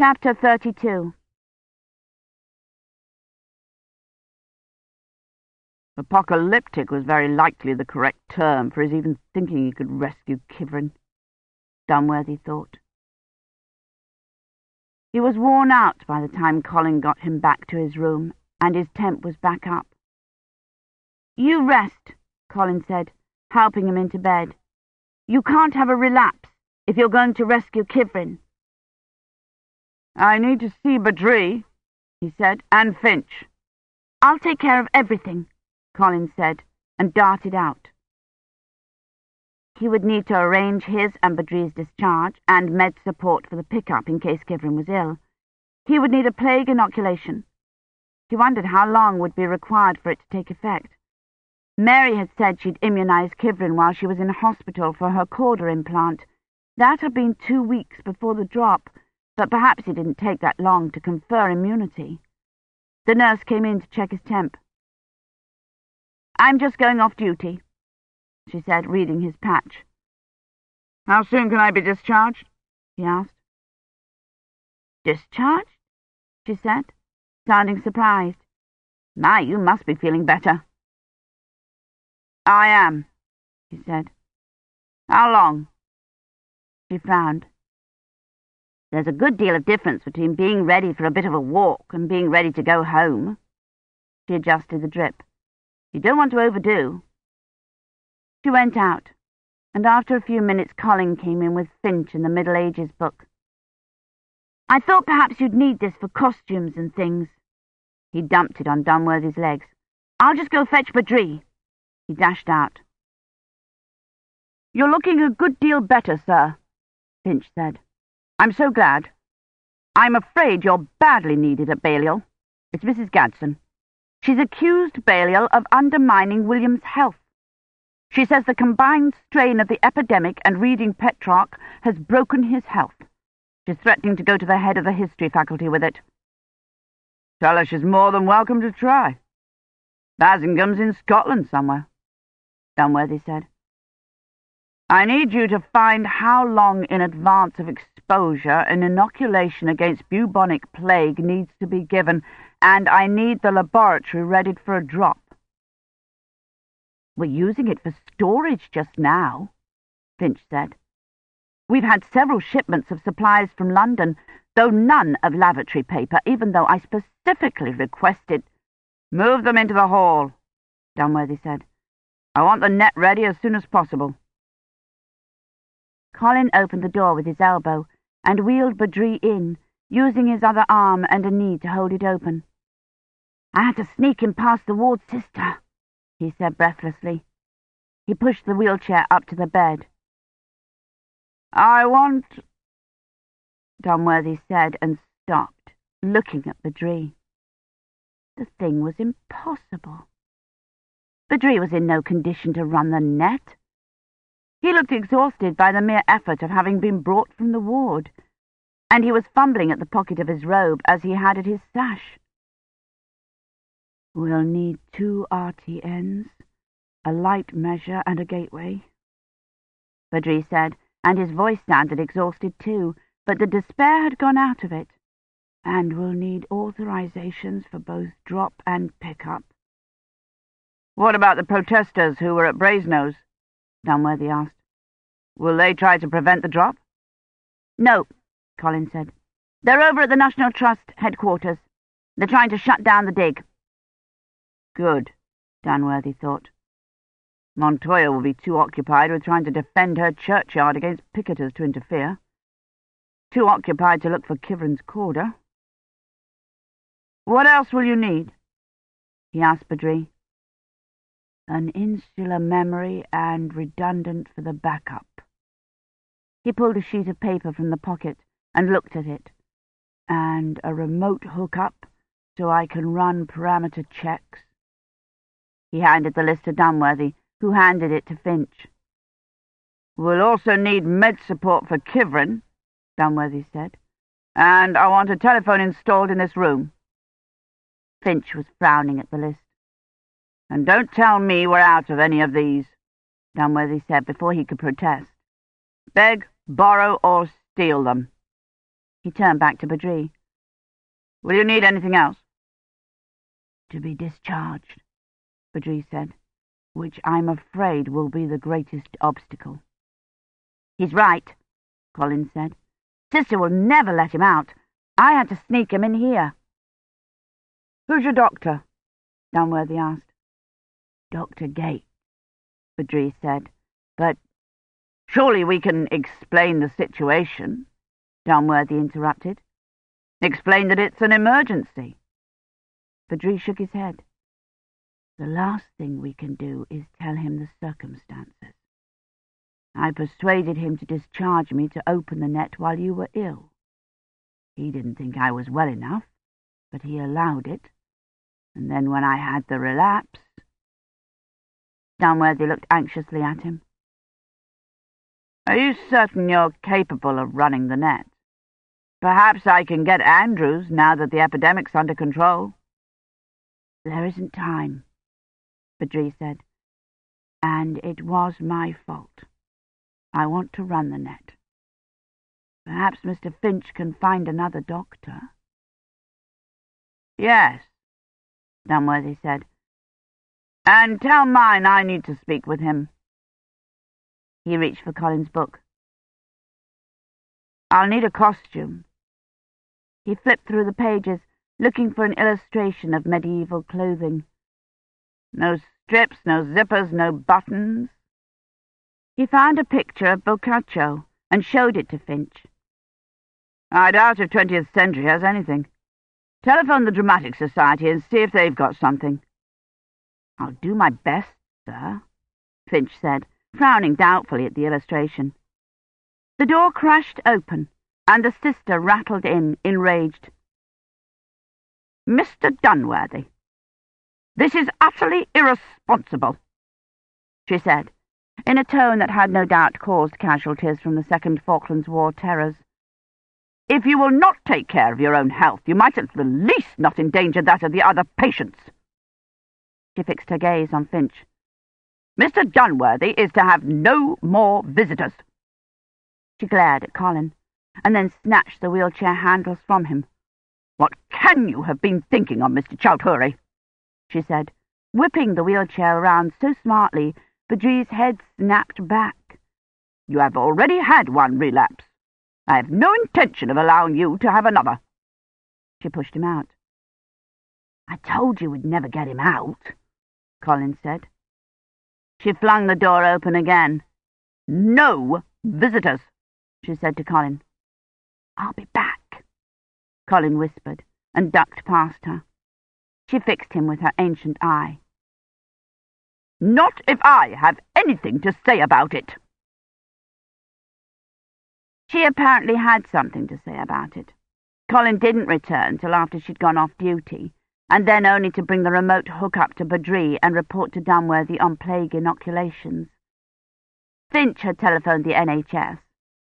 Chapter 32 Apocalyptic was very likely the correct term for his even thinking he could rescue Kivrin, Dunworthy thought. He was worn out by the time Colin got him back to his room, and his temp was back up. You rest, Colin said, helping him into bed. You can't have a relapse if you're going to rescue Kivrin. I need to see Badri, he said, and Finch. I'll take care of everything, Colin said, and darted out. He would need to arrange his and Badri's discharge and med support for the pickup in case Kivrin was ill. He would need a plague inoculation. He wondered how long would be required for it to take effect. Mary had said she'd immunized Kivrin while she was in hospital for her corder implant. That had been two weeks before the drop, but perhaps it didn't take that long to confer immunity. The nurse came in to check his temp. I'm just going off duty, she said, reading his patch. How soon can I be discharged? he asked. Discharged? she said, sounding surprised. My, you must be feeling better. I am, he said. How long? She frowned. There's a good deal of difference between being ready for a bit of a walk and being ready to go home. She adjusted the drip. You don't want to overdo. She went out, and after a few minutes Colin came in with Finch and the Middle Ages book. I thought perhaps you'd need this for costumes and things. He dumped it on Dunworthy's legs. I'll just go fetch Badri. He dashed out. You're looking a good deal better, sir, Finch said. I'm so glad. I'm afraid you're badly needed at Balliol. It's Mrs. Gaddson. She's accused Balliol of undermining William's health. She says the combined strain of the epidemic and reading Petrarch has broken his health. She's threatening to go to the head of the history faculty with it. Tell her she's more than welcome to try. Basingame's in Scotland somewhere, Dunworthy said. I need you to find how long in advance of exposure an inoculation against bubonic plague needs to be given and I need the laboratory readied for a drop. We're using it for storage just now, Finch said. We've had several shipments of supplies from London, though none of lavatory paper, even though I specifically requested... Move them into the hall, Dunworthy said. I want the net ready as soon as possible. Colin opened the door with his elbow and wheeled Badri in, using his other arm and a knee to hold it open. I had to sneak him past the ward sister, he said breathlessly. He pushed the wheelchair up to the bed. I want... Dunworthy said and stopped, looking at Badri. The thing was impossible. Badri was in no condition to run the net. He looked exhausted by the mere effort of having been brought from the ward, and he was fumbling at the pocket of his robe as he had at his sash. We'll need two RTNs, a light measure and a gateway, Badri said, and his voice sounded exhausted too, but the despair had gone out of it. And we'll need authorizations for both drop and pickup. What about the protesters who were at Brasenose? Dunworthy asked. Will they try to prevent the drop? No, Colin said. They're over at the National Trust headquarters. They're trying to shut down the dig. Good, Dunworthy thought. Montoya will be too occupied with trying to defend her churchyard against picketers to interfere. Too occupied to look for Kivrin's corder. What else will you need? he asked Badri. An insular memory and redundant for the backup. He pulled a sheet of paper from the pocket and looked at it. And a remote hookup so I can run parameter checks. He handed the list to Dunworthy, who handed it to Finch. We'll also need med support for Kivrin, Dunworthy said. And I want a telephone installed in this room. Finch was frowning at the list. And don't tell me we're out of any of these, Dunworthy said before he could protest. Beg, borrow, or steal them. He turned back to Badri. Will you need anything else? To be discharged, Badri said, which I'm afraid will be the greatest obstacle. He's right, Colin said. Sister will never let him out. I had to sneak him in here. Who's your doctor? Dunworthy asked. Dr. Gates, Badri said, but surely we can explain the situation, Dunworthy interrupted. Explain that it's an emergency. Badri shook his head. The last thing we can do is tell him the circumstances. I persuaded him to discharge me to open the net while you were ill. He didn't think I was well enough, but he allowed it. And then when I had the relapse... Dunworthy looked anxiously at him. Are you certain you're capable of running the net? Perhaps I can get Andrews now that the epidemic's under control. There isn't time, Badri said, and it was my fault. I want to run the net. Perhaps Mr. Finch can find another doctor. Yes, Dunworthy said. And tell mine I need to speak with him. He reached for Colin's book. I'll need a costume. He flipped through the pages, looking for an illustration of medieval clothing. No strips, no zippers, no buttons. He found a picture of Boccaccio and showed it to Finch. I doubt if 20th century has anything. Telephone the Dramatic Society and see if they've got something. I'll do my best, sir, Finch said, frowning doubtfully at the illustration. The door crashed open, and the sister rattled in, enraged. Mr. Dunworthy, this is utterly irresponsible, she said, in a tone that had no doubt caused casualties from the Second Falklands War terrors. If you will not take care of your own health, you might at the least not endanger that of the other patients. She fixed her gaze on Finch. Mr. Dunworthy is to have no more visitors. She glared at Colin, and then snatched the wheelchair handles from him. What can you have been thinking of, Mr. Chaudhuri? she said, whipping the wheelchair around so smartly Badri's head snapped back. You have already had one relapse. I have no intention of allowing you to have another. She pushed him out. I told you we'd never get him out, Colin said. She flung the door open again. No visitors, she said to Colin. I'll be back, Colin whispered, and ducked past her. She fixed him with her ancient eye. Not if I have anything to say about it. She apparently had something to say about it. Colin didn't return till after she'd gone off duty, and then only to bring the remote hook-up to Badri and report to Dunworthy on plague inoculations. Finch had telephoned the NHS.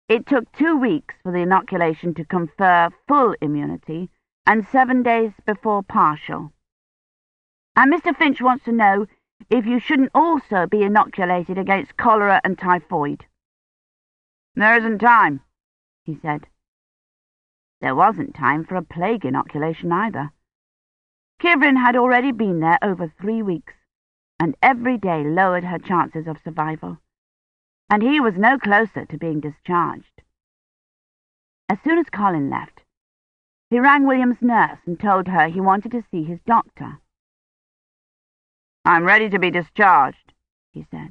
It took two weeks for the inoculation to confer full immunity and seven days before partial. And Mr. Finch wants to know if you shouldn't also be inoculated against cholera and typhoid. There isn't time, he said. There wasn't time for a plague inoculation either. Kivrin had already been there over three weeks, and every day lowered her chances of survival, and he was no closer to being discharged. As soon as Colin left, he rang William's nurse and told her he wanted to see his doctor. I'm ready to be discharged, he said.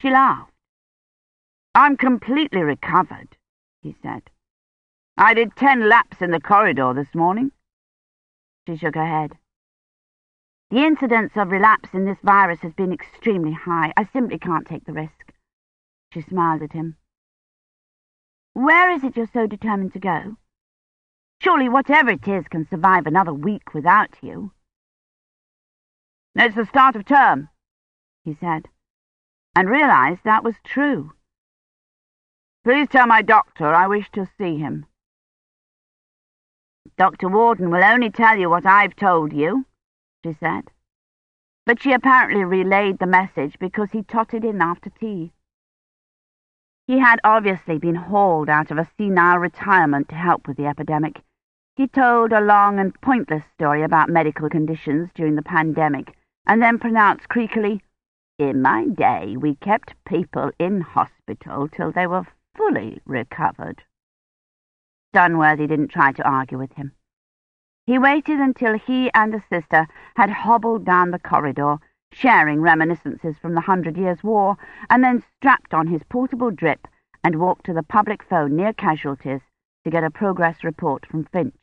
She laughed. I'm completely recovered, he said. I did ten laps in the corridor this morning. She shook her head. The incidence of relapse in this virus has been extremely high. I simply can't take the risk. She smiled at him. Where is it you're so determined to go? Surely whatever it is can survive another week without you. It's the start of term, he said, and realized that was true. Please tell my doctor I wish to see him. Dr. Warden will only tell you what I've told you, she said. But she apparently relayed the message because he tottered in after tea. He had obviously been hauled out of a senile retirement to help with the epidemic. He told a long and pointless story about medical conditions during the pandemic, and then pronounced creakily, In my day, we kept people in hospital till they were fully recovered. Dunworthy didn't try to argue with him. He waited until he and the sister had hobbled down the corridor, sharing reminiscences from the Hundred Years' War, and then strapped on his portable drip and walked to the public phone near casualties to get a progress report from Finch.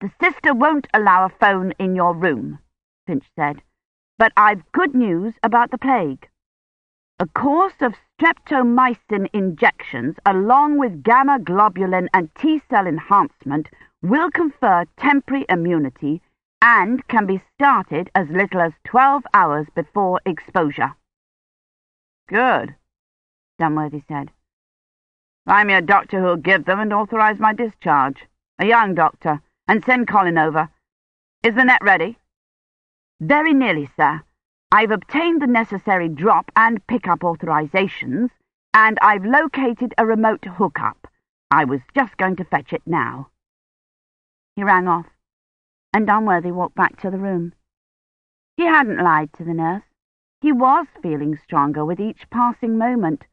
The sister won't allow a phone in your room, Finch said, but I've good news about the plague. A course of streptomycin injections along with gamma globulin and T-cell enhancement will confer temporary immunity and can be started as little as 12 hours before exposure. Good, Dunworthy said. Find me a doctor who'll give them and authorize my discharge. A young doctor. And send Colin over. Is the net ready? Very nearly, sir. I've obtained the necessary drop and pickup authorizations, and I've located a remote hookup. I was just going to fetch it now. He rang off and Dunworthy walked back to the room. He hadn't lied to the nurse. He was feeling stronger with each passing moment,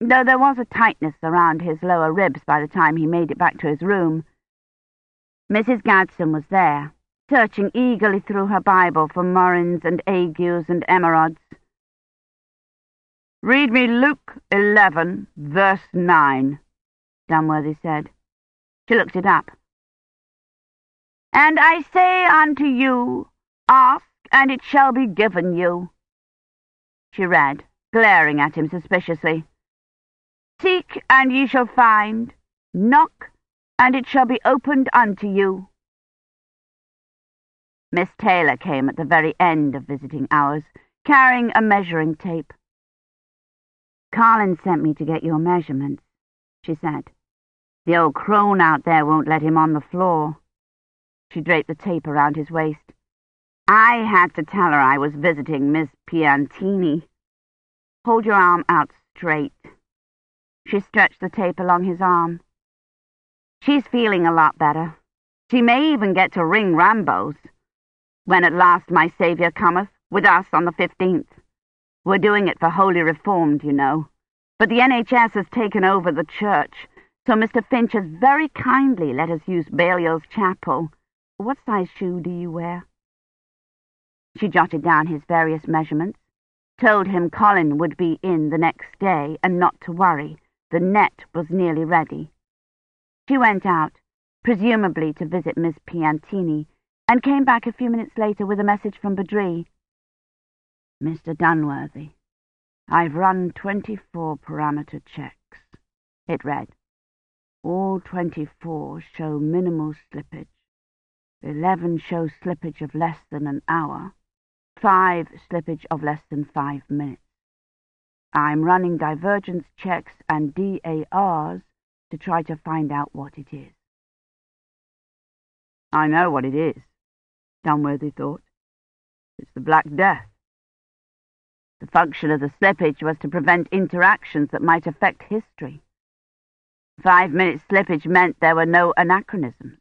though there was a tightness around his lower ribs by the time he made it back to his room. Mrs. Gaddson was there, searching eagerly through her Bible for murrains and agues and emerods. Read me Luke 11, verse 9, Dunworthy said. She looked it up. And I say unto you, Ask, and it shall be given you. She read, glaring at him suspiciously. Seek, and ye shall find. Knock, and it shall be opened unto you. Miss Taylor came at the very end of visiting hours, carrying a measuring tape. Colin sent me to get your measurements, she said. The old crone out there won't let him on the floor. She draped the tape around his waist. I had to tell her I was visiting Miss Piantini. Hold your arm out straight. She stretched the tape along his arm. She's feeling a lot better. She may even get to ring Rambo's. When at last my Saviour cometh, with us on the 15th. We're doing it for Holy Reformed, you know. But the NHS has taken over the church, so Mr. Finch has very kindly let us use Balliol's chapel. What size shoe do you wear? She jotted down his various measurements, told him Colin would be in the next day and not to worry. The net was nearly ready. She went out, presumably to visit Miss Piantini, and came back a few minutes later with a message from Badri. Mr. Dunworthy, I've run 24 parameter checks. It read, all 24 show minimal slippage. Eleven show slippage of less than an hour. Five slippage of less than five minutes. I'm running divergence checks and DARs to try to find out what it is. I know what it is, Dunworthy thought. It's the Black Death. The function of the slippage was to prevent interactions that might affect history. Five minutes slippage meant there were no anachronisms.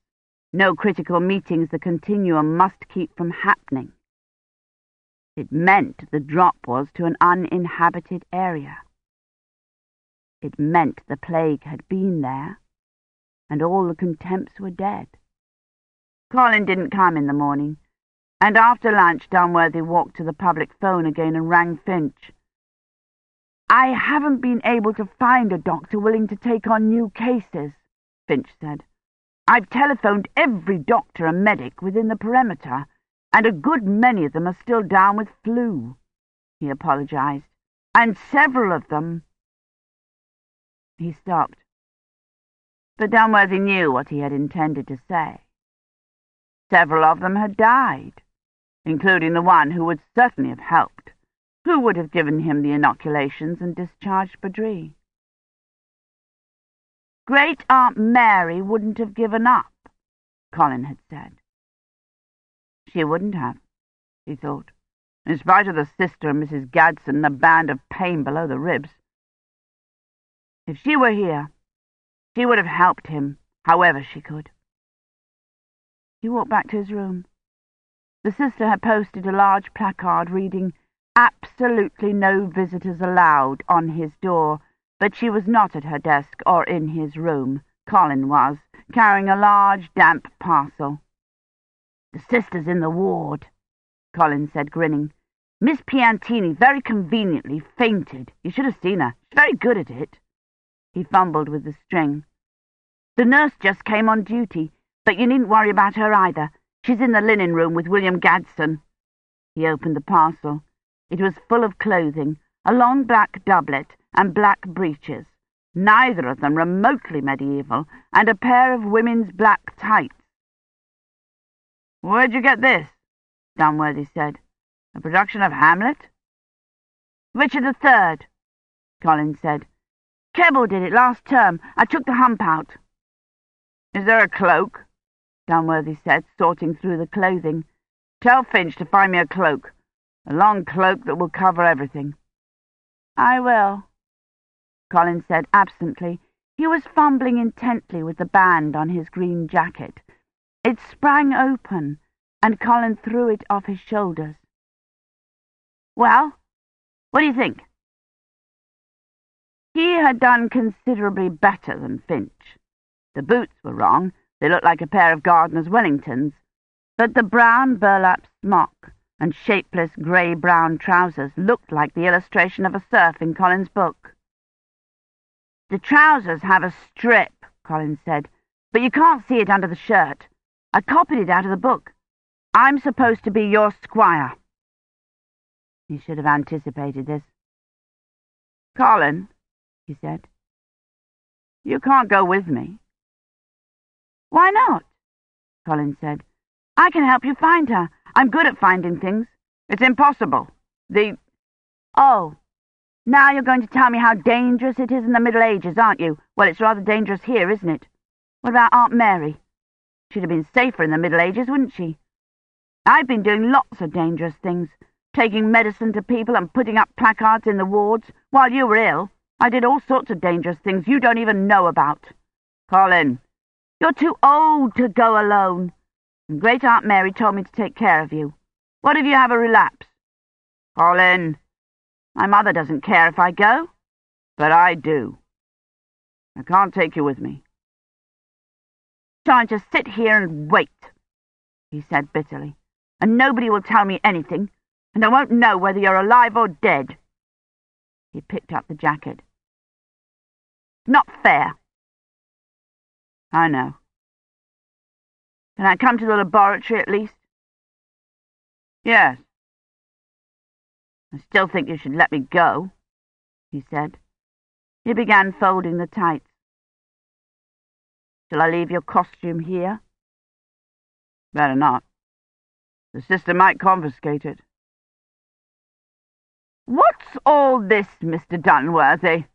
No critical meetings the continuum must keep from happening. It meant the drop was to an uninhabited area. It meant the plague had been there, and all the contemps were dead. Colin didn't come in the morning, and after lunch Dunworthy walked to the public phone again and rang Finch. I haven't been able to find a doctor willing to take on new cases, Finch said. I've telephoned every doctor and medic within the perimeter, and a good many of them are still down with flu, he apologized, and several of them... He stopped. But Dunworthy knew what he had intended to say. Several of them had died, including the one who would certainly have helped, who would have given him the inoculations and discharged Badri. Great Aunt Mary wouldn't have given up, Colin had said. She wouldn't have, he thought, in spite of the sister and Mrs. Gaddson and a band of pain below the ribs. If she were here, she would have helped him however she could. He walked back to his room. The sister had posted a large placard reading, Absolutely no visitors allowed on his door, but she was not at her desk or in his room. Colin was, carrying a large, damp parcel. The sister's in the ward, Colin said, grinning. Miss Piantini very conveniently fainted. You should have seen her. She's very good at it. He fumbled with the string. The nurse just came on duty, but you needn't worry about her either. She's in the linen room with William Gaddson. He opened the parcel. It was full of clothing, a long black doublet and black breeches, neither of them remotely medieval, and a pair of women's black tights. Where'd you get this? Dunworthy said. A production of Hamlet? Richard III, Collins said. Keble did it last term. I took the hump out. Is there a cloak? Dunworthy said, sorting through the clothing. Tell Finch to find me a cloak. A long cloak that will cover everything. I will, Colin said absently. He was fumbling intently with the band on his green jacket. It sprang open, and Colin threw it off his shoulders. Well, what do you think? He had done considerably better than Finch. The boots were wrong. They looked like a pair of gardener's Wellingtons. But the brown burlap smock and shapeless grey-brown trousers looked like the illustration of a serf in Colin's book. The trousers have a strip, Colin said, but you can't see it under the shirt. I copied it out of the book. I'm supposed to be your squire. He should have anticipated this. Colin, he said, you can't go with me. Why not? Colin said. I can help you find her. I'm good at finding things. It's impossible. The... Oh, now you're going to tell me how dangerous it is in the Middle Ages, aren't you? Well, it's rather dangerous here, isn't it? What about Aunt Mary? She'd have been safer in the Middle Ages, wouldn't she? I've been doing lots of dangerous things, taking medicine to people and putting up placards in the wards. While you were ill, I did all sorts of dangerous things you don't even know about. Colin, you're too old to go alone. And Great Aunt Mary told me to take care of you. What if you have a relapse? Colin, my mother doesn't care if I go, but I do. I can't take you with me. I just sit here and wait, he said bitterly, and nobody will tell me anything, and I won't know whether you're alive or dead. He picked up the jacket. Not fair. I know. Can I come to the laboratory at least? Yes. I still think you should let me go, he said. He began folding the tights. Shall I leave your costume here? Better not. The sister might confiscate it. What's all this, Mr. Dunworthy?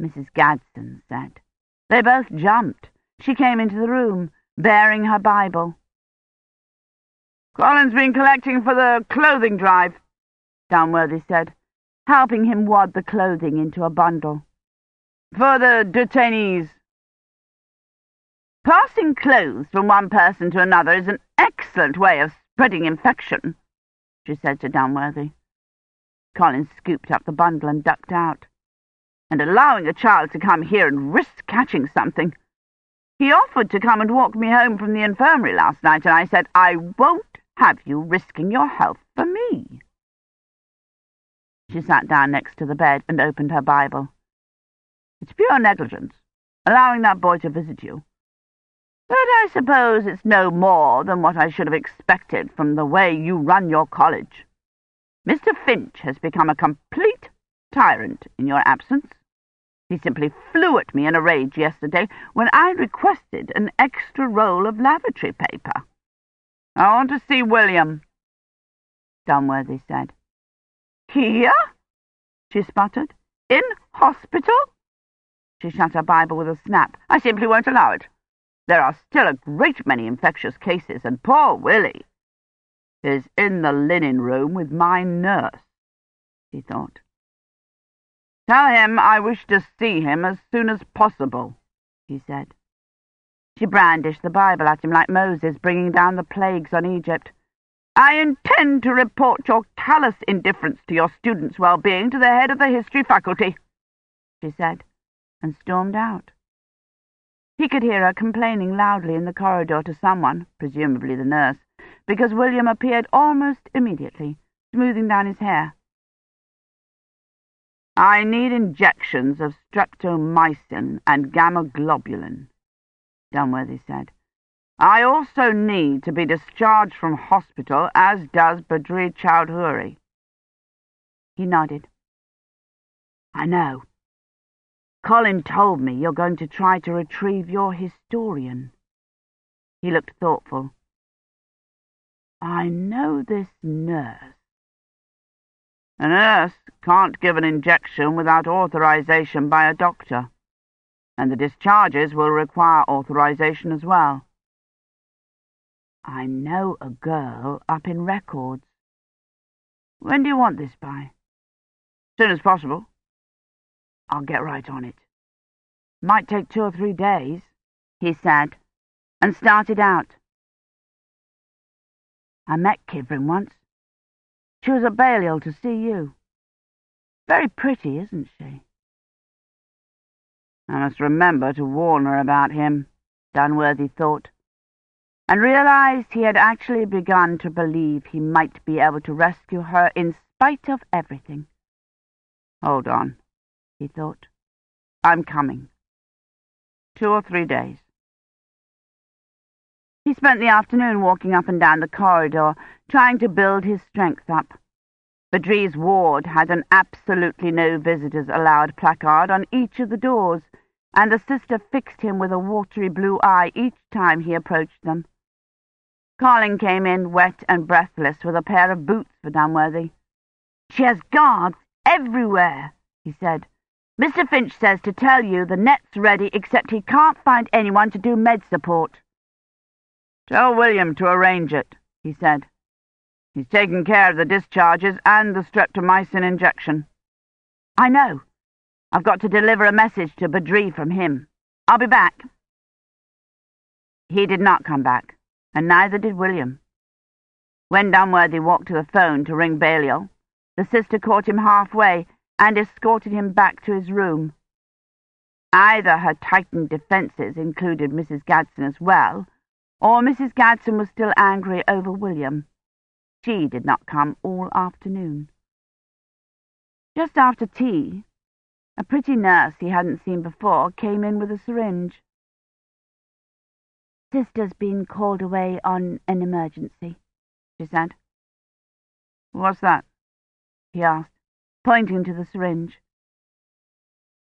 Mrs. Gaddson said. They both jumped. She came into the room, bearing her Bible. Colin's been collecting for the clothing drive, Dunworthy said, helping him wad the clothing into a bundle. For the detainees. Passing clothes from one person to another is an excellent way of spreading infection, she said to Dunworthy. Colin scooped up the bundle and ducked out. And allowing a child to come here and risk catching something. He offered to come and walk me home from the infirmary last night, and I said, I won't have you risking your health for me. She sat down next to the bed and opened her Bible. It's pure negligence, allowing that boy to visit you. But I suppose it's no more than what I should have expected from the way you run your college. Mr. Finch has become a complete tyrant in your absence. He simply flew at me in a rage yesterday when I requested an extra roll of lavatory paper. I want to see William, Dunworthy said. Here? she sputtered. In hospital? She shut her Bible with a snap. I simply won't allow it. There are still a great many infectious cases, and poor Willie is in the linen room with my nurse, he thought. Tell him I wish to see him as soon as possible, he said. She brandished the Bible at him like Moses bringing down the plagues on Egypt. I intend to report your callous indifference to your students' well-being to the head of the history faculty, she said, and stormed out. He could hear her complaining loudly in the corridor to someone, presumably the nurse, because William appeared almost immediately, smoothing down his hair. I need injections of streptomycin and gamma-globulin, Dunworthy said. I also need to be discharged from hospital, as does Badri Chaudhuri. He nodded. I know. Colin told me you're going to try to retrieve your historian. He looked thoughtful. I know this nurse. A nurse can't give an injection without authorization by a doctor, and the discharges will require authorization as well. I know a girl up in records. When do you want this by? Soon as possible. I'll get right on it. Might take two or three days, he said, and started out. I met Kivrin once. She was at Balliol to see you. Very pretty, isn't she? I must remember to warn her about him, Dunworthy thought, and realized he had actually begun to believe he might be able to rescue her in spite of everything. Hold on, he thought. I'm coming. Two or three days. He spent the afternoon walking up and down the corridor, trying to build his strength up. Badri's ward had an absolutely no visitors allowed placard on each of the doors, and the sister fixed him with a watery blue eye each time he approached them. Colin came in wet and breathless with a pair of boots for Dunworthy. She has guards everywhere, he said. Mr. Finch says to tell you the net's ready except he can't find anyone to do med support. Tell William to arrange it, he said. He's taking care of the discharges and the streptomycin injection. I know. I've got to deliver a message to Badri from him. I'll be back. He did not come back, and neither did William. When Dunworthy walked to the phone to ring Balliol, the sister caught him halfway and escorted him back to his room. Either her tightened defences included Mrs. Gaddson as well, or Mrs. Gaddson was still angry over William. She did not come all afternoon. Just after tea, a pretty nurse he hadn't seen before came in with a syringe. Sister's been called away on an emergency, she said. What's that? he asked, pointing to the syringe.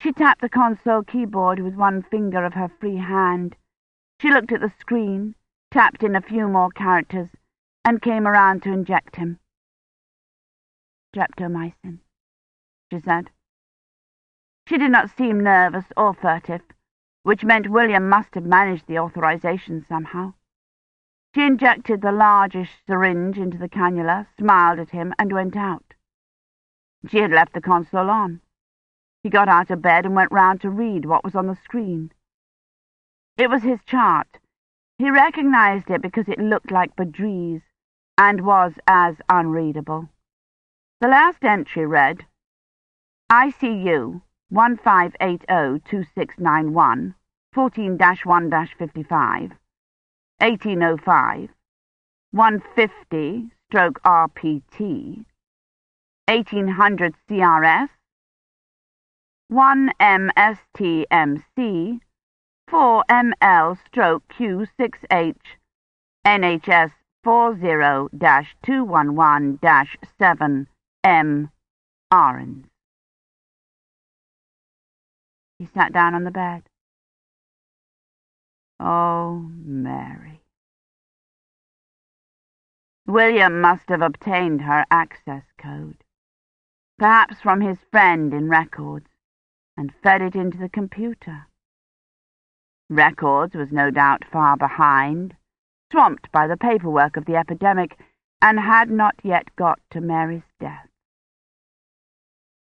She tapped the console keyboard with one finger of her free hand. She looked at the screen tapped in a few more characters, and came around to inject him. Streptomycin, she said. She did not seem nervous or furtive, which meant William must have managed the authorization somehow. She injected the largish syringe into the cannula, smiled at him, and went out. She had left the console on. He got out of bed and went round to read what was on the screen. It was his chart, he recognized it because it looked like Badri's and was as unreadable. The last entry read, ICU 1580-2691, 14-1-55, 1805, 150 stroke RPT, 1800 CRS, 1 MSTMC, 4 ML stroke Q6H NHS 40-211-7 M Ahrens. He sat down on the bed. Oh, Mary. William must have obtained her access code, perhaps from his friend in records, and fed it into the computer. Records was no doubt far behind, swamped by the paperwork of the epidemic, and had not yet got to Mary's death.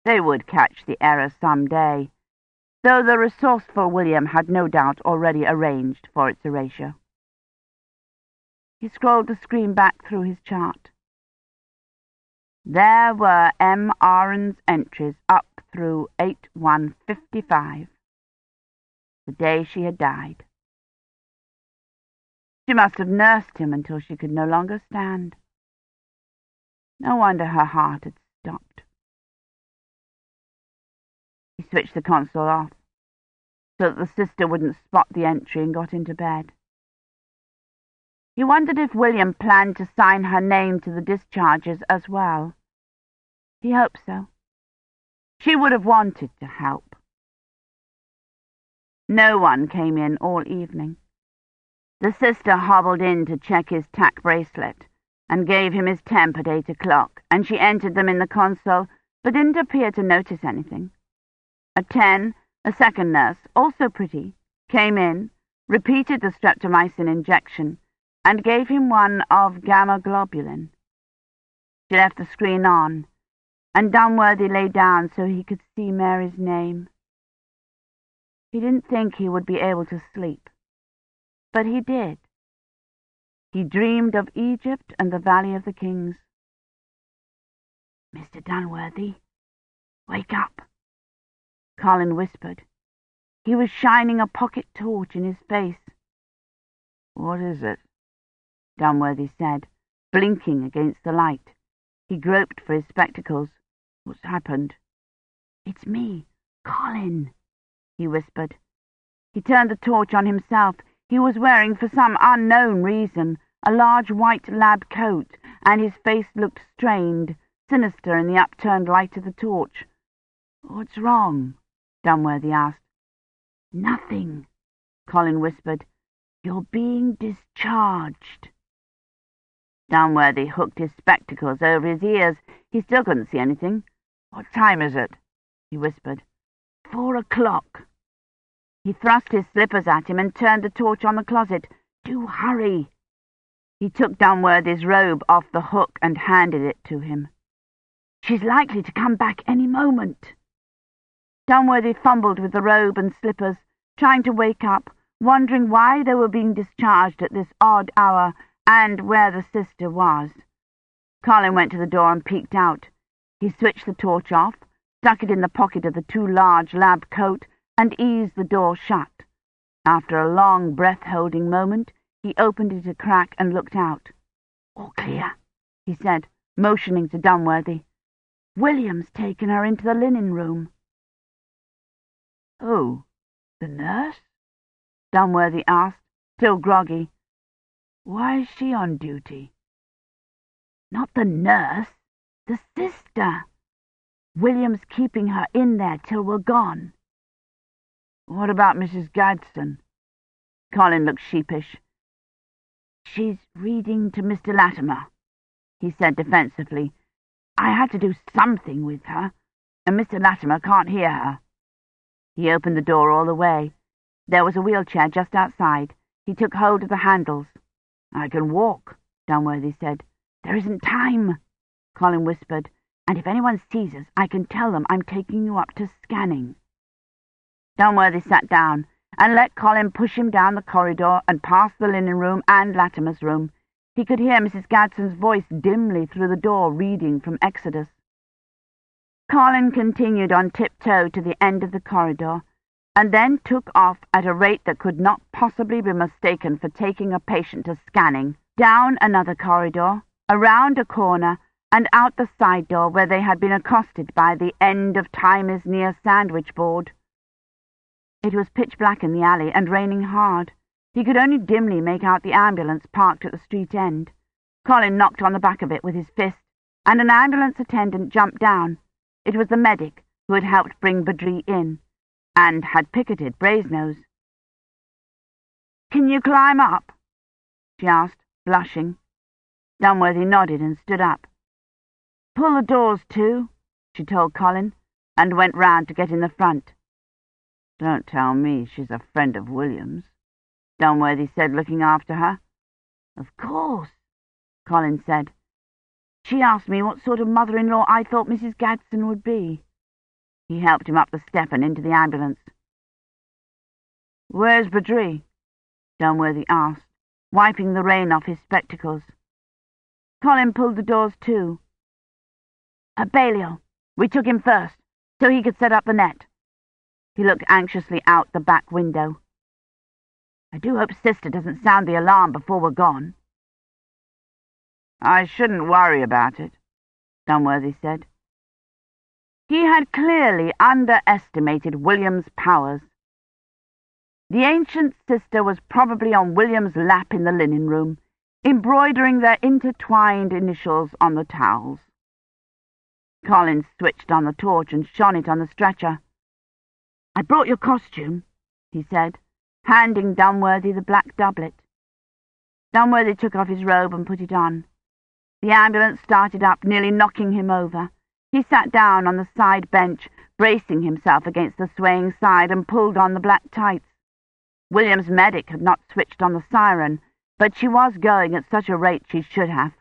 They would catch the error some day, though the resourceful William had no doubt already arranged for its erasure. He scrolled the screen back through his chart. There were M. Ahrens entries up through 8155, the day she had died. She must have nursed him until she could no longer stand. No wonder her heart had stopped. He switched the console off so that the sister wouldn't spot the entry and got into bed. He wondered if William planned to sign her name to the discharges as well. He hoped so. She would have wanted to help. No one came in all evening. The sister hobbled in to check his tack bracelet and gave him his temp at eight o'clock, and she entered them in the console, but didn't appear to notice anything. At ten, a second nurse, also pretty, came in, repeated the streptomycin injection, and gave him one of gamma globulin. She left the screen on, and Dunworthy lay down so he could see Mary's name. He didn't think he would be able to sleep, but he did. He dreamed of Egypt and the Valley of the Kings. Mr. Dunworthy, wake up, Colin whispered. He was shining a pocket torch in his face. What is it? Dunworthy said, blinking against the light. He groped for his spectacles. What's happened? It's me, Colin, he whispered. He turned the torch on himself. He was wearing, for some unknown reason, a large white lab coat, and his face looked strained, sinister in the upturned light of the torch. What's wrong? Dunworthy asked. Nothing, Colin whispered. You're being discharged. Dunworthy hooked his spectacles over his ears. He still couldn't see anything. What time is it? he whispered. Four o'clock. He thrust his slippers at him and turned the torch on the closet. Do hurry. He took Dunworthy's robe off the hook and handed it to him. She's likely to come back any moment. Dunworthy fumbled with the robe and slippers, trying to wake up, wondering why they were being discharged at this odd hour and where the sister was. Colin went to the door and peeked out. He switched the torch off, stuck it in the pocket of the too large lab coat, and eased the door shut. After a long breath-holding moment, he opened it a crack and looked out. All clear, he said, motioning to Dunworthy. William's taken her into the linen room. Oh, the nurse? Dunworthy asked, still groggy. Why is she on duty? Not the nurse, the sister. William's keeping her in there till we're gone. What about Mrs. Gaddson? Colin looked sheepish. She's reading to Mr. Latimer, he said defensively. I had to do something with her, and Mr. Latimer can't hear her. He opened the door all the way. There was a wheelchair just outside. He took hold of the handles. I can walk, Dunworthy said. There isn't time, Colin whispered, and if anyone sees us, I can tell them I'm taking you up to scanning. Dunworthy sat down and let Colin push him down the corridor and past the linen room and Latimer's room. He could hear Mrs. Gaddson's voice dimly through the door reading from Exodus. Colin continued on tiptoe to the end of the corridor, and then took off at a rate that could not possibly be mistaken for taking a patient to scanning, down another corridor, around a corner, and out the side door where they had been accosted by the end of time is near sandwich board. It was pitch black in the alley and raining hard. He could only dimly make out the ambulance parked at the street end. Colin knocked on the back of it with his fist, and an ambulance attendant jumped down. It was the medic who had helped bring Badri in, and had picketed Brasenose. Can you climb up? she asked, blushing. Dunworthy nodded and stood up. Pull the doors to, she told Colin, and went round to get in the front. Don't tell me she's a friend of William's, Dunworthy said, looking after her. Of course, Colin said. She asked me what sort of mother-in-law I thought Mrs. Gaddson would be. He helped him up the step and into the ambulance. Where's Badri? Dunworthy asked, wiping the rain off his spectacles. Colin pulled the doors to. At Balliol. We took him first, so he could set up the net. He looked anxiously out the back window. I do hope Sister doesn't sound the alarm before we're gone. I shouldn't worry about it, Dunworthy said. He had clearly underestimated William's powers. The ancient sister was probably on William's lap in the linen room, embroidering their intertwined initials on the towels. Collins switched on the torch and shone it on the stretcher. I brought your costume, he said, handing Dunworthy the black doublet. Dunworthy took off his robe and put it on. The ambulance started up, nearly knocking him over. He sat down on the side bench, bracing himself against the swaying side, and pulled on the black tights. William's medic had not switched on the siren, but she was going at such a rate she should have.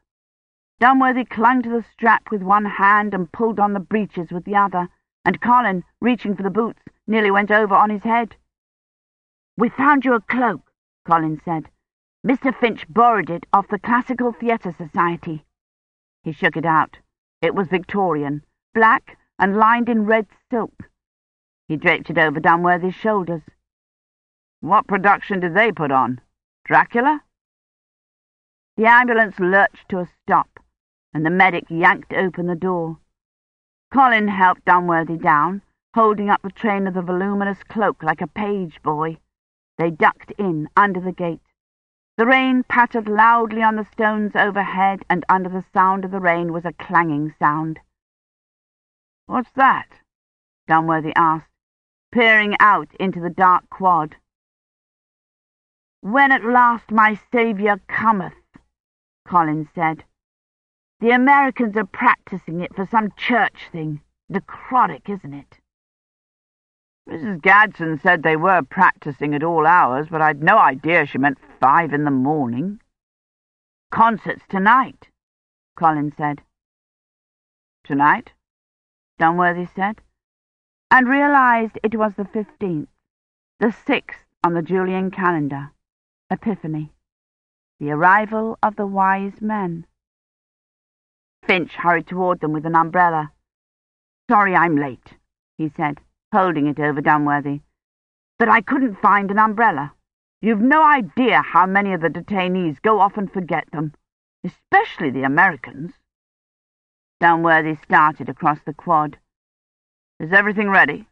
Dunworthy clung to the strap with one hand and pulled on the breeches with the other, and Colin, reaching for the boots, nearly went over on his head. We found you a cloak, Colin said. Mr. Finch borrowed it off the Classical Theatre Society. He shook it out. It was Victorian, black and lined in red silk. He draped it over Dunworthy's shoulders. What production did they put on? Dracula? The ambulance lurched to a stop and the medic yanked open the door. Colin helped Dunworthy down, holding up the train of the voluminous cloak like a page boy. They ducked in under the gate. The rain pattered loudly on the stones overhead, and under the sound of the rain was a clanging sound. What's that? Dunworthy asked, peering out into the dark quad. When at last my Saviour cometh, Colin said. The Americans are practicing it for some church thing. Necrotic, isn't it? Mrs. Gaddson said they were practicing at all hours, but I'd no idea she meant five in the morning. Concerts tonight, Colin said. Tonight? Dunworthy said, and realized it was the fifteenth, the sixth on the Julian calendar, Epiphany, the arrival of the wise men. Finch hurried toward them with an umbrella. Sorry I'm late, he said, holding it over Dunworthy. But I couldn't find an umbrella. You've no idea how many of the detainees go off and forget them, especially the Americans. Dunworthy started across the quad. Is everything ready?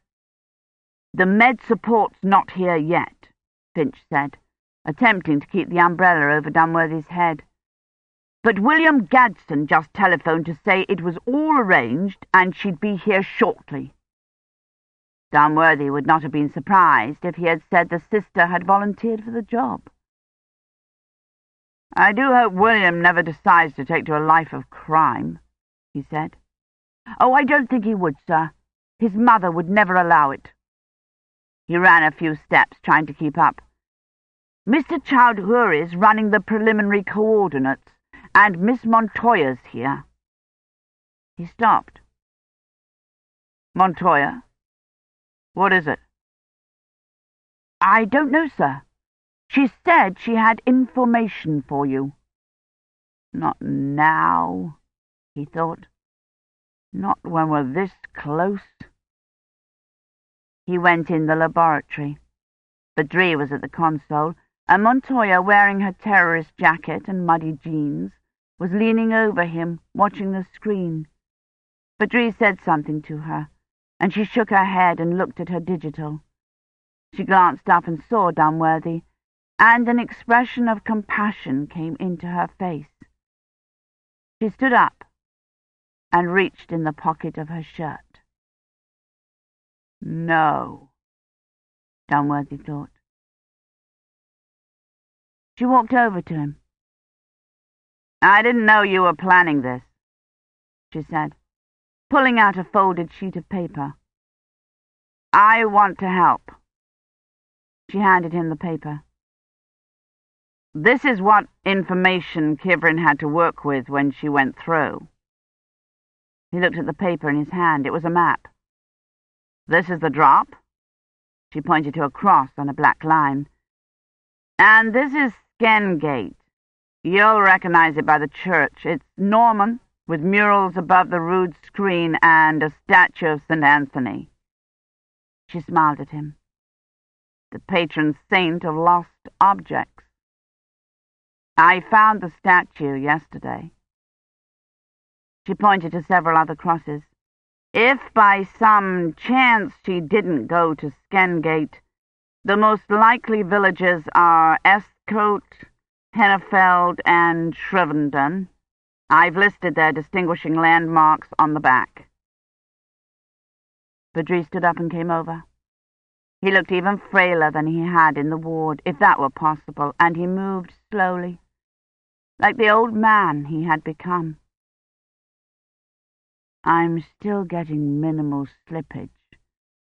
The med support's not here yet, Finch said, attempting to keep the umbrella over Dunworthy's head. But William Gaddson just telephoned to say it was all arranged and she'd be here shortly. Dunworthy would not have been surprised if he had said the sister had volunteered for the job. I do hope William never decides to take to a life of crime, he said. Oh, I don't think he would, sir. His mother would never allow it. He ran a few steps, trying to keep up. Mr. Chaudhuri is running the preliminary coordinates and Miss Montoya's here. He stopped. Montoya? What is it? I don't know, sir. She said she had information for you. Not now, he thought. Not when we're this close. He went in the laboratory. Badri was at the console, and Montoya, wearing her terrorist jacket and muddy jeans, was leaning over him, watching the screen. Badri said something to her, and she shook her head and looked at her digital. She glanced up and saw Dunworthy, and an expression of compassion came into her face. She stood up and reached in the pocket of her shirt. No, Dunworthy thought. She walked over to him. I didn't know you were planning this, she said, pulling out a folded sheet of paper. I want to help. She handed him the paper. This is what information Kivrin had to work with when she went through. He looked at the paper in his hand. It was a map. This is the drop. She pointed to a cross on a black line. And this is Skendgate. You'll recognize it by the church. It's Norman, with murals above the rood screen and a statue of St. Anthony. She smiled at him. The patron saint of lost objects. I found the statue yesterday. She pointed to several other crosses. If by some chance she didn't go to Skendgate, the most likely villages are Estcote, Hennefeld, and Shrivenden. I've listed their distinguishing landmarks on the back. Badri stood up and came over. He looked even frailer than he had in the ward, if that were possible, and he moved slowly, like the old man he had become. I'm still getting minimal slippage,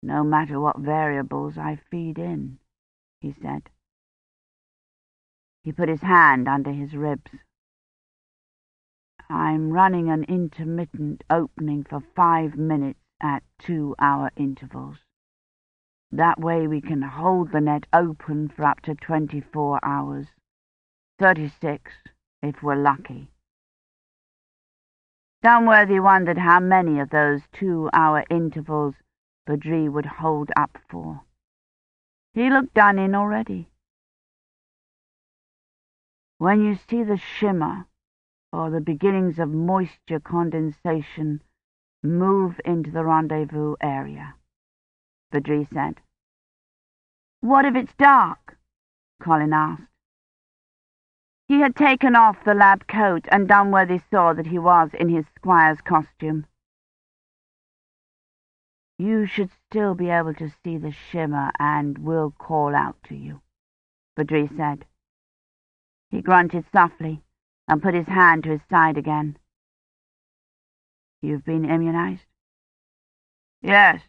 no matter what variables I feed in, he said. He put his hand under his ribs. I'm running an intermittent opening for five minutes at two-hour intervals. That way we can hold the net open for up to 24 hours. 36, if we're lucky. Dunworthy wondered how many of those two-hour intervals Badri would hold up for. He looked done in already. When you see the shimmer, or the beginnings of moisture condensation, move into the rendezvous area, Badri said. What if it's dark? Colin asked. He had taken off the lab coat, and Dunworthy saw that he was in his squire's costume. You should still be able to see the shimmer, and we'll call out to you, Badri said. He grunted softly and put his hand to his side again. You've been immunized? Yes.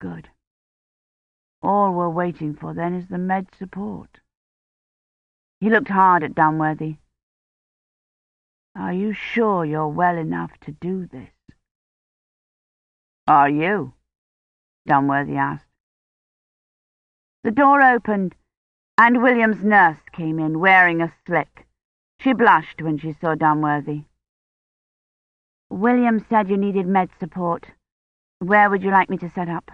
Good. All we're waiting for then is the med support. He looked hard at Dunworthy. Are you sure you're well enough to do this? Are you? Dunworthy asked. The door opened, and William's nurse came in, wearing a slick. She blushed when she saw Dunworthy. William said you needed med support. Where would you like me to set up?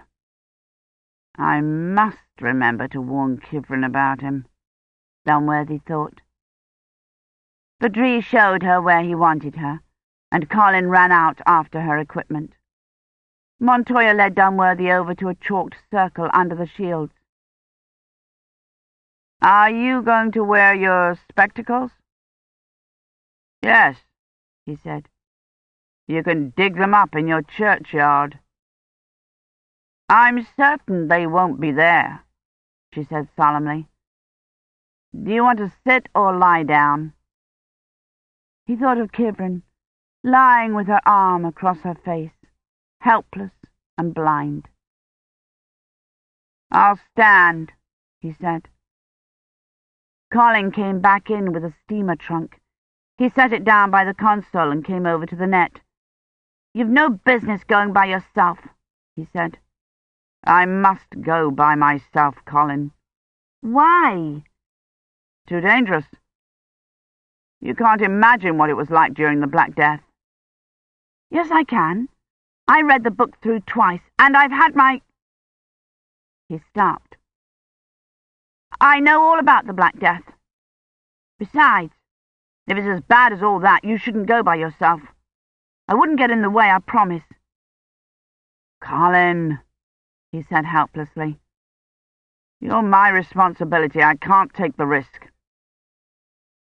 I must remember to warn Kivrin about him, Dunworthy thought. Badri showed her where he wanted her, and Colin ran out after her equipment. Montoya led Dunworthy over to a chalked circle under the shields. Are you going to wear your spectacles? Yes, he said. You can dig them up in your churchyard. I'm certain they won't be there, she said solemnly. Do you want to sit or lie down? He thought of Kivrin, lying with her arm across her face, helpless and blind. I'll stand, he said. Colin came back in with a steamer trunk. He set it down by the console and came over to the net. You've no business going by yourself, he said. I must go by myself, Colin. Why? Too dangerous. You can't imagine what it was like during the Black Death. Yes, I can. I read the book through twice, and I've had my... He stopped. I know all about the Black Death. Besides, if it's as bad as all that, you shouldn't go by yourself. I wouldn't get in the way, I promise. Colin, he said helplessly. You're my responsibility. I can't take the risk.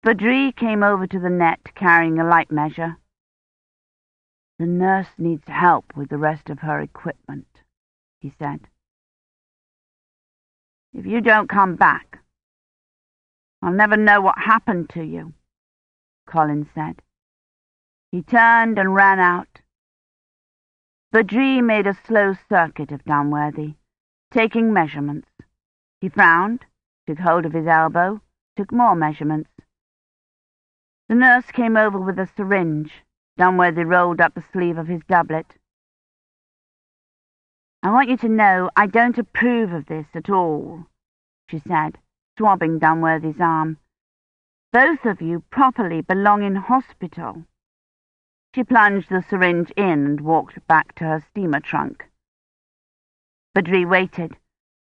Badri came over to the net, carrying a light measure. The nurse needs help with the rest of her equipment, he said. If you don't come back, I'll never know what happened to you, Colin said. He turned and ran out, The Badri made a slow circuit of Dunworthy, taking measurements. He frowned, took hold of his elbow, took more measurements. The nurse came over with a syringe. Dunworthy rolled up the sleeve of his doublet. I want you to know I don't approve of this at all, she said, swabbing Dunworthy's arm. Both of you properly belong in hospital. She plunged the syringe in and walked back to her steamer trunk. Badri waited,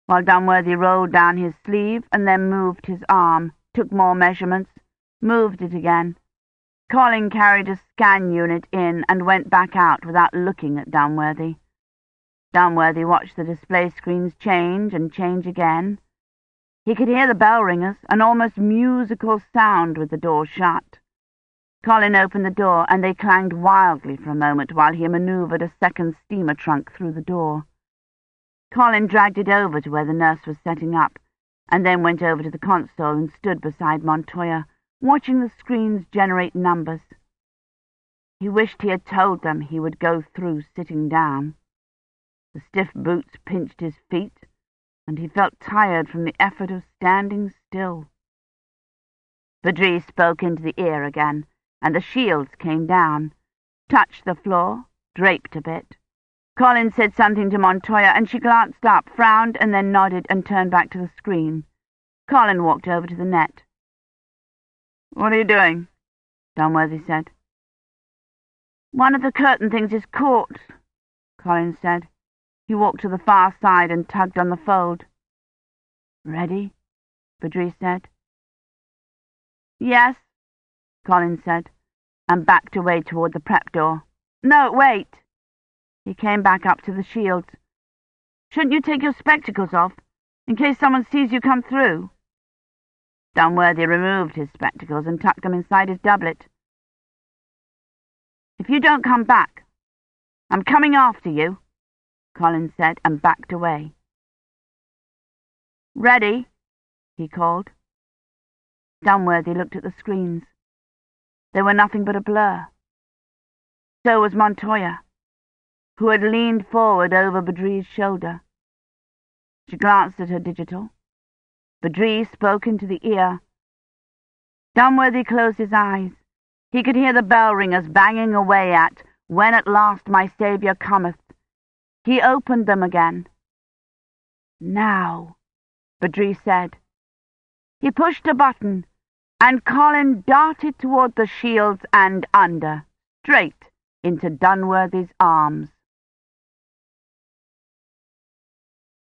while Dunworthy rolled down his sleeve and then moved his arm, took more measurements, moved it again. Colin carried a scan unit in and went back out without looking at Dunworthy. Dunworthy watched the display screens change and change again. He could hear the bell ringers, an almost musical sound with the door shut. Colin opened the door, and they clanged wildly for a moment while he manoeuvred a second steamer trunk through the door. Colin dragged it over to where the nurse was setting up, and then went over to the console and stood beside Montoya, watching the screens generate numbers. He wished he had told them he would go through sitting down. The stiff boots pinched his feet, and he felt tired from the effort of standing still. Badri spoke into the ear again, and the shields came down, touched the floor, draped a bit. Colin said something to Montoya, and she glanced up, frowned, and then nodded and turned back to the screen. Colin walked over to the net. "'What are you doing?' Dunworthy said. "'One of the curtain things is caught,' Colin said. He walked to the far side and tugged on the fold. "'Ready?' Badri said. "'Yes,' Colin said, and backed away toward the prep door. "'No, wait!' He came back up to the shield. "'Shouldn't you take your spectacles off, in case someone sees you come through?' Dunworthy removed his spectacles and tucked them inside his doublet. "'If you don't come back, I'm coming after you.' Colin said, and backed away. Ready? he called. Dunworthy looked at the screens. They were nothing but a blur. So was Montoya, who had leaned forward over Badri's shoulder. She glanced at her digital. Badri spoke into the ear. Dunworthy closed his eyes. He could hear the bell ringers banging away at When at last my Saviour cometh, he opened them again. Now, Badri said. He pushed a button, and Colin darted toward the shields and under, straight into Dunworthy's arms.